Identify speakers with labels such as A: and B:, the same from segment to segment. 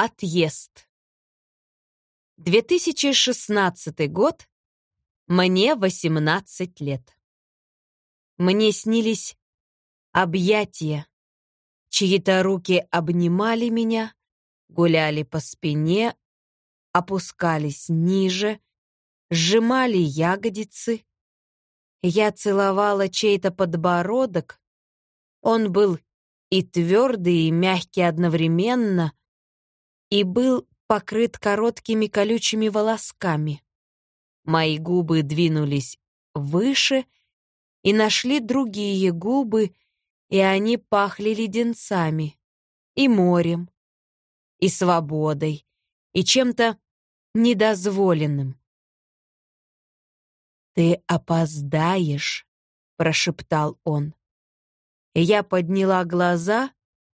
A: Отъезд. 2016 год. Мне 18 лет. Мне снились объятия. Чьи-то руки обнимали меня, гуляли по спине, опускались ниже, сжимали ягодицы. Я целовала чей-то подбородок. Он был и твердый, и мягкий одновременно, и был покрыт короткими колючими волосками. Мои губы двинулись выше и нашли другие губы, и они пахли леденцами, и морем, и свободой, и чем-то недозволенным. «Ты опоздаешь», — прошептал он. Я подняла глаза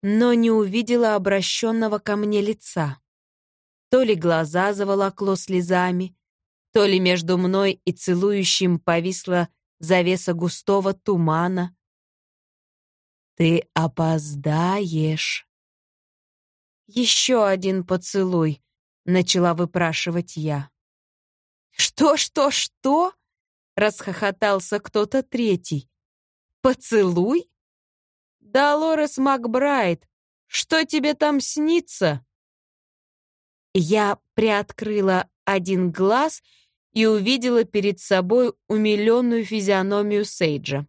A: но не увидела обращенного ко мне лица. То ли глаза заволокло слезами, то ли между мной и целующим повисла завеса густого тумана. «Ты опоздаешь». «Еще один поцелуй», — начала выпрашивать я. «Что, что, что?» — расхохотался кто-то третий. «Поцелуй? «Долорес Макбрайт, что тебе там снится?» Я приоткрыла один глаз и увидела перед собой умиленную физиономию Сейджа.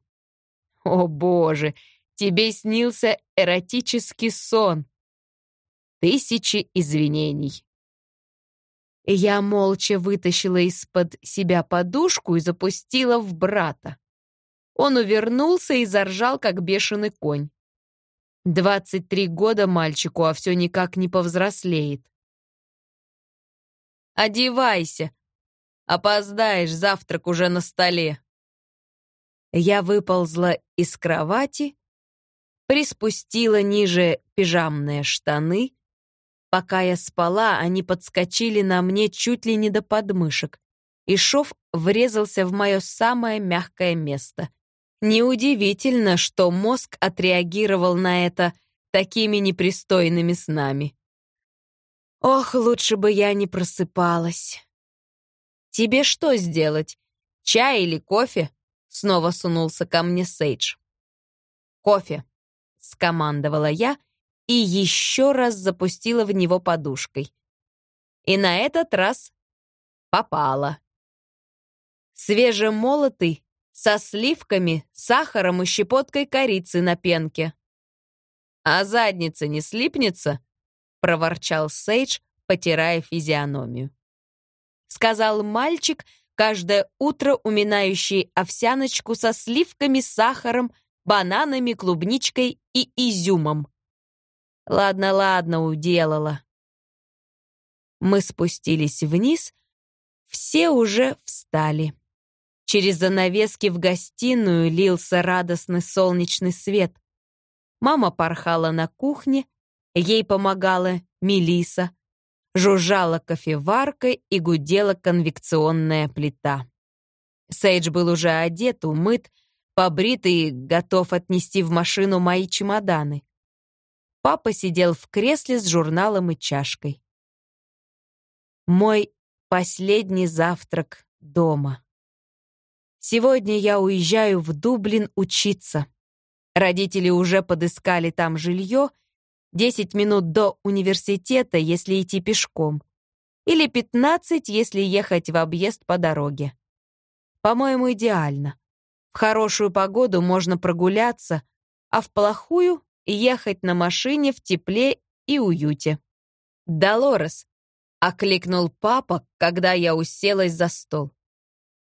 A: «О, Боже, тебе снился эротический сон!» Тысячи извинений. Я молча вытащила из-под себя подушку и запустила в брата. Он увернулся и заржал, как бешеный конь. Двадцать три года мальчику, а все никак не повзрослеет. «Одевайся! Опоздаешь, завтрак уже на столе!» Я выползла из кровати, приспустила ниже пижамные штаны. Пока я спала, они подскочили на мне чуть ли не до подмышек, и шов врезался в мое самое мягкое место — Неудивительно, что мозг отреагировал на это такими непристойными снами. Ох, лучше бы я не просыпалась. Тебе что сделать? Чай или кофе? Снова сунулся ко мне Сейдж. Кофе, скомандовала я и еще раз запустила в него подушкой. И на этот раз попала. Свежемолотый, со сливками, сахаром и щепоткой корицы на пенке. «А задница не слипнется?» — проворчал Сейдж, потирая физиономию. Сказал мальчик, каждое утро уминающий овсяночку со сливками, сахаром, бананами, клубничкой и изюмом. Ладно, ладно, уделала. Мы спустились вниз, все уже встали. Через занавески в гостиную лился радостный солнечный свет. Мама порхала на кухне, ей помогала Мелиса, жужжала кофеварка и гудела конвекционная плита. Сейдж был уже одет, умыт, побрит и готов отнести в машину мои чемоданы. Папа сидел в кресле с журналом и чашкой. Мой последний завтрак дома. Сегодня я уезжаю в Дублин учиться. Родители уже подыскали там жилье, 10 минут до университета, если идти пешком, или 15, если ехать в объезд по дороге. По-моему, идеально. В хорошую погоду можно прогуляться, а в плохую — ехать на машине в тепле и уюте. «Долорес», — окликнул папа, когда я уселась за стол.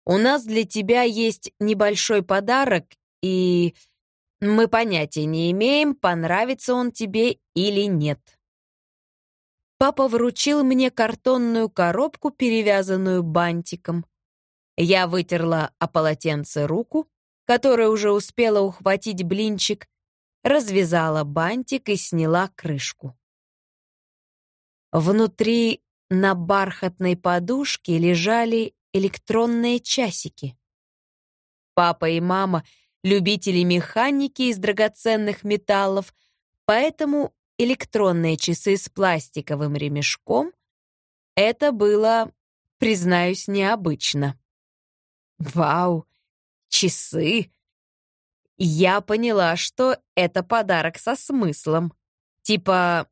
A: У нас для тебя есть небольшой подарок, и мы понятия не имеем, понравится он тебе или нет. Папа вручил мне картонную коробку, перевязанную бантиком. Я вытерла о полотенце руку, которая уже успела ухватить блинчик, развязала бантик и сняла крышку. Внутри на бархатной подушке лежали электронные часики. Папа и мама — любители механики из драгоценных металлов, поэтому электронные часы с пластиковым ремешком, это было, признаюсь, необычно. Вау, часы! Я поняла, что это подарок со смыслом. Типа,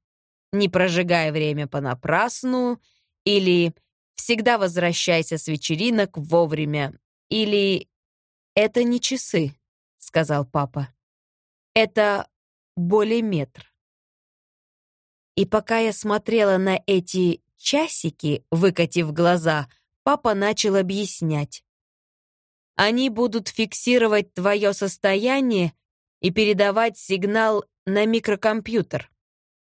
A: не прожигай время понапрасну, или всегда возвращайся с вечеринок вовремя, или это не часы, сказал папа. Это болиметр. И пока я смотрела на эти часики, выкатив глаза, папа начал объяснять. Они будут фиксировать твое состояние и передавать сигнал на микрокомпьютер.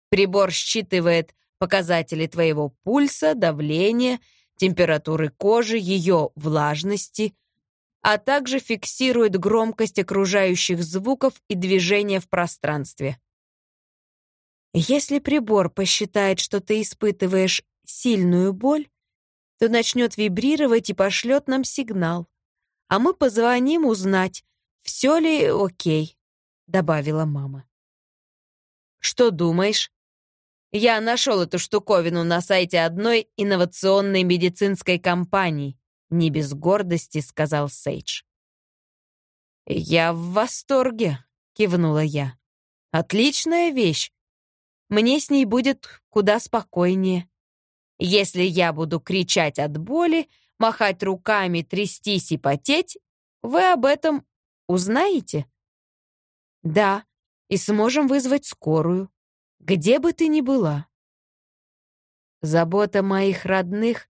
A: Прибор считывает показатели твоего пульса, давления, температуры кожи, ее влажности, а также фиксирует громкость окружающих звуков и движения в пространстве. Если прибор посчитает, что ты испытываешь сильную боль, то начнет вибрировать и пошлет нам сигнал а мы позвоним узнать, все ли окей», — добавила мама. «Что думаешь?» «Я нашел эту штуковину на сайте одной инновационной медицинской компании», — не без гордости сказал Сейдж. «Я в восторге», — кивнула я. «Отличная вещь. Мне с ней будет куда спокойнее. Если я буду кричать от боли, махать руками, трястись и потеть, вы об этом узнаете? Да, и сможем вызвать скорую, где бы ты ни была. Забота моих родных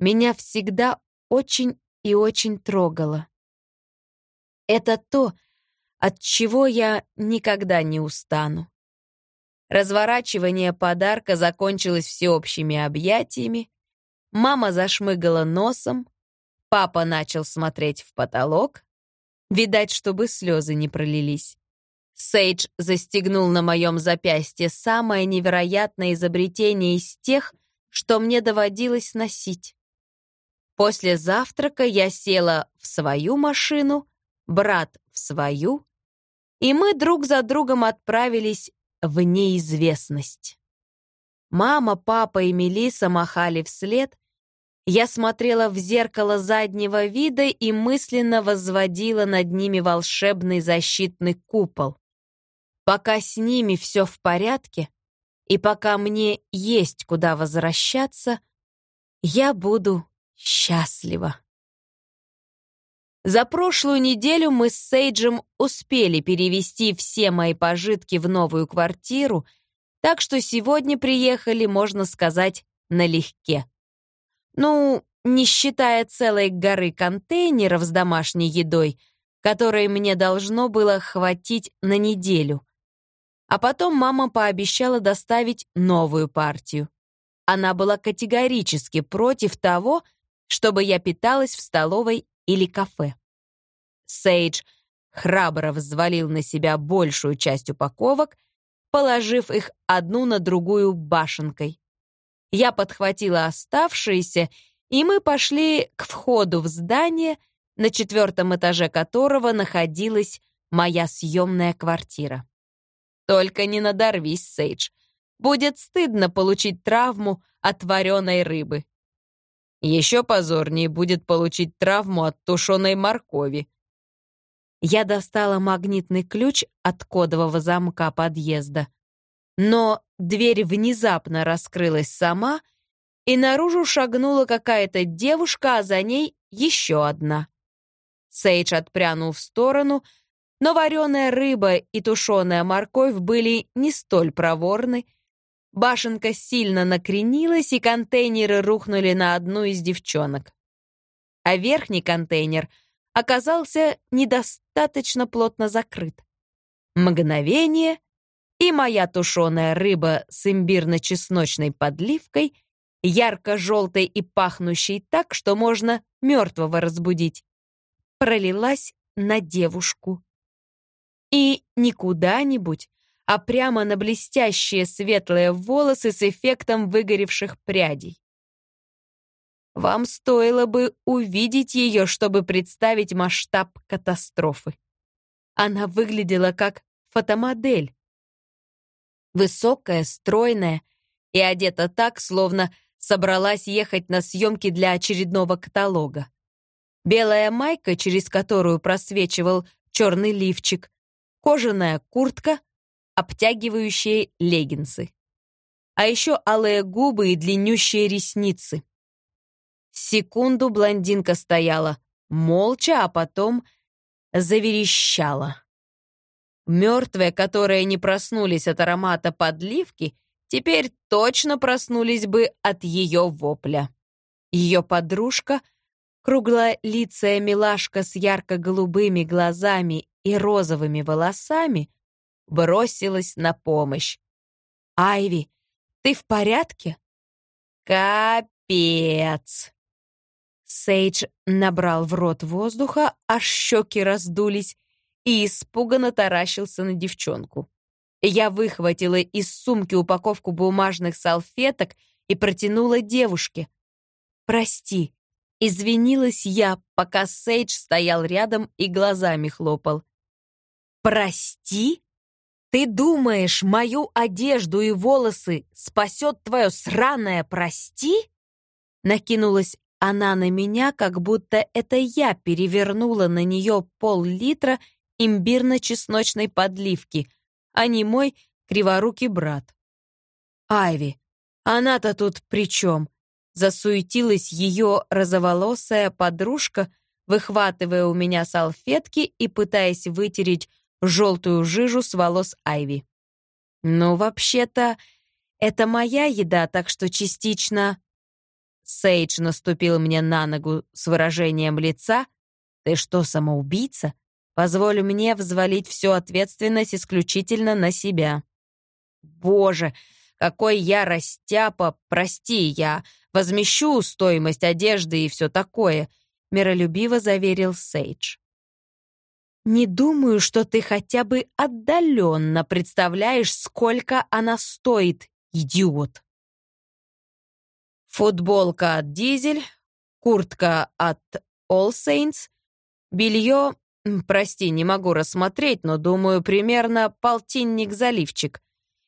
A: меня всегда очень и очень трогала. Это то, от чего я никогда не устану. Разворачивание подарка закончилось всеобщими объятиями, Мама зашмыгала носом, папа начал смотреть в потолок, видать, чтобы слезы не пролились. Сейдж застегнул на моем запястье самое невероятное изобретение из тех, что мне доводилось носить. После завтрака я села в свою машину, брат в свою, и мы друг за другом отправились в неизвестность. Мама, папа и Мелиса махали вслед, я смотрела в зеркало заднего вида и мысленно возводила над ними волшебный защитный купол. Пока с ними все в порядке, и пока мне есть куда возвращаться, я буду счастлива. За прошлую неделю мы с Сейджем успели перевести все мои пожитки в новую квартиру, так что сегодня приехали, можно сказать, налегке. Ну, не считая целой горы контейнеров с домашней едой, которой мне должно было хватить на неделю. А потом мама пообещала доставить новую партию. Она была категорически против того, чтобы я питалась в столовой или кафе. Сейдж храбро взвалил на себя большую часть упаковок, положив их одну на другую башенкой. Я подхватила оставшиеся, и мы пошли к входу в здание, на четвертом этаже которого находилась моя съемная квартира. Только не надорвись, Сейдж. Будет стыдно получить травму от вареной рыбы. Еще позорнее будет получить травму от тушеной моркови. Я достала магнитный ключ от кодового замка подъезда. Но дверь внезапно раскрылась сама, и наружу шагнула какая-то девушка, а за ней еще одна. Сейдж отпрянул в сторону, но вареная рыба и тушеная морковь были не столь проворны. Башенка сильно накренилась, и контейнеры рухнули на одну из девчонок. А верхний контейнер оказался недостаточно плотно закрыт. Мгновение, и моя тушеная рыба с имбирно-чесночной подливкой, ярко-желтой и пахнущей так, что можно мертвого разбудить, пролилась на девушку. И не куда-нибудь, а прямо на блестящие светлые волосы с эффектом выгоревших прядей. Вам стоило бы увидеть ее, чтобы представить масштаб катастрофы. Она выглядела как фотомодель, Высокая, стройная и одета так, словно собралась ехать на съемки для очередного каталога. Белая майка, через которую просвечивал черный лифчик, кожаная куртка, обтягивающие леггинсы. А еще алые губы и длиннющие ресницы. Секунду блондинка стояла, молча, а потом заверещала. Мертвые, которые не проснулись от аромата подливки, теперь точно проснулись бы от ее вопля. Ее подружка, круглолицая милашка с ярко-голубыми глазами и розовыми волосами, бросилась на помощь. «Айви, ты в порядке?» «Капец!» Сейдж набрал в рот воздуха, аж щеки раздулись, и испуганно таращился на девчонку. Я выхватила из сумки упаковку бумажных салфеток и протянула девушке. «Прости», — извинилась я, пока Сейдж стоял рядом и глазами хлопал. «Прости? Ты думаешь, мою одежду и волосы спасет твое сраное «прости»?» Накинулась она на меня, как будто это я перевернула на нее пол-литра имбирно-чесночной подливки, а не мой криворукий брат. Айви, она-то тут при чем? Засуетилась ее розоволосая подружка, выхватывая у меня салфетки и пытаясь вытереть желтую жижу с волос Айви. «Ну, вообще-то, это моя еда, так что частично...» Сейдж наступил мне на ногу с выражением лица. «Ты что, самоубийца? Позволь мне взвалить всю ответственность исключительно на себя». «Боже, какой я растяпа! Прости, я возмещу стоимость одежды и все такое», миролюбиво заверил Сейдж. «Не думаю, что ты хотя бы отдаленно представляешь, сколько она стоит, идиот!» Футболка от Дизель, куртка от All Saints, белье, прости, не могу рассмотреть, но думаю, примерно полтинник-заливчик.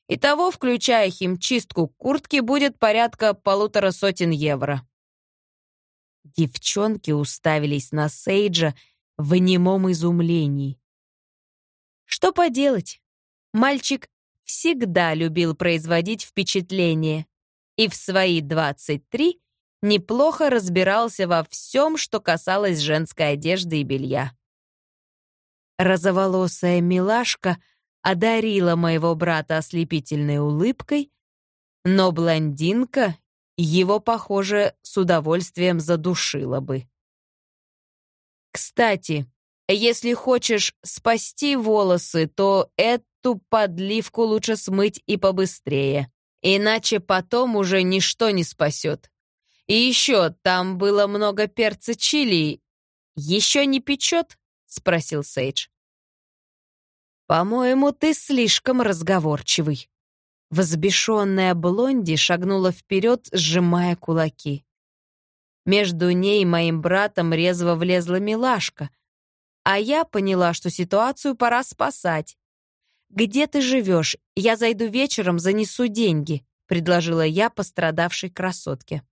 A: Итого, включая химчистку куртки, будет порядка полутора сотен евро. Девчонки уставились на Сейджа в немом изумлении. Что поделать? Мальчик всегда любил производить впечатление и в свои 23 неплохо разбирался во всем, что касалось женской одежды и белья. Розоволосая милашка одарила моего брата ослепительной улыбкой, но блондинка его, похоже, с удовольствием задушила бы. Кстати, если хочешь спасти волосы, то эту подливку лучше смыть и побыстрее. Иначе потом уже ничто не спасет. И еще, там было много перца чили. Еще не печет? Спросил Сейдж. «По-моему, ты слишком разговорчивый». Возбешенная Блонди шагнула вперед, сжимая кулаки. Между ней и моим братом резво влезла милашка, а я поняла, что ситуацию пора спасать. «Где ты живешь? Я зайду вечером, занесу деньги», — предложила я пострадавшей красотке.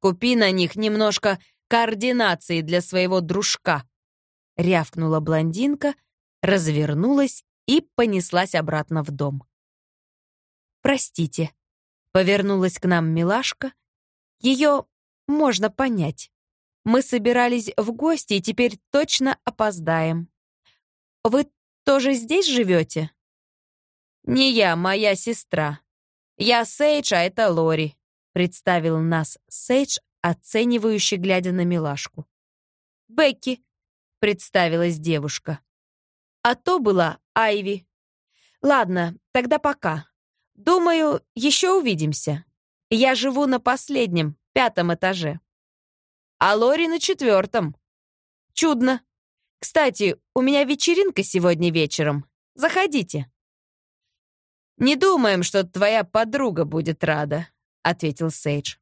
A: «Купи на них немножко координации для своего дружка», — рявкнула блондинка, развернулась и понеслась обратно в дом. «Простите», — повернулась к нам милашка. «Ее можно понять. Мы собирались в гости и теперь точно опоздаем. Вы тоже здесь живете?» «Не я, моя сестра. Я Сейдж, а это Лори», — представил нас Сейдж, оценивающий, глядя на милашку. «Бекки», — представилась девушка. «А то была Айви. Ладно, тогда пока. Думаю, еще увидимся. Я живу на последнем, пятом этаже. А Лори на четвертом. Чудно. Кстати, у меня вечеринка сегодня вечером. Заходите». «Не думаем, что твоя подруга будет рада», — ответил Сейдж.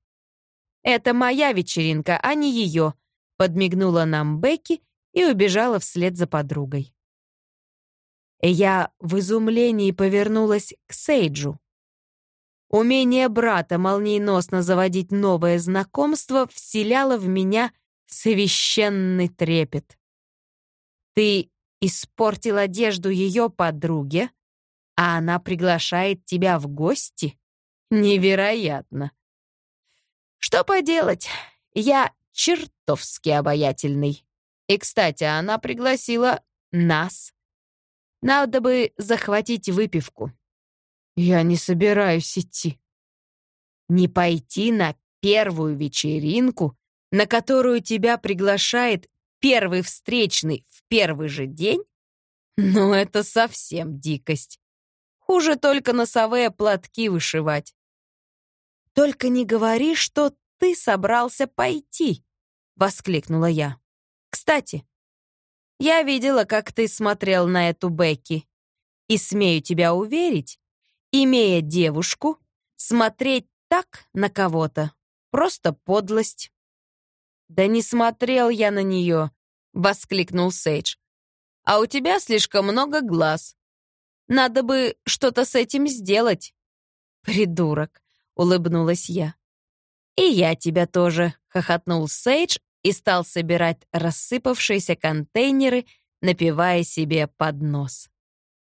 A: «Это моя вечеринка, а не ее», — подмигнула нам Бекки и убежала вслед за подругой. Я в изумлении повернулась к Сейджу. Умение брата молниеносно заводить новое знакомство вселяло в меня священный трепет. Ты испортил одежду ее подруге, а она приглашает тебя в гости? Невероятно. Что поделать, я чертовски обаятельный. И, кстати, она пригласила нас. Надо бы захватить выпивку. Я не собираюсь идти. Не пойти на первую вечеринку, на которую тебя приглашает первый встречный в первый же день? Ну, это совсем дикость. Хуже только носовые платки вышивать. Только не говори, что ты собрался пойти, воскликнула я. Кстати, я видела, как ты смотрел на эту Бекки, и смею тебя уверить, имея девушку, смотреть так на кого-то просто подлость. Да не смотрел я на нее, воскликнул Сейдж. А у тебя слишком много глаз. Надо бы что-то с этим сделать. Придурок, улыбнулась я. «И я тебя тоже», — хохотнул Сейдж и стал собирать рассыпавшиеся контейнеры, напивая себе под нос.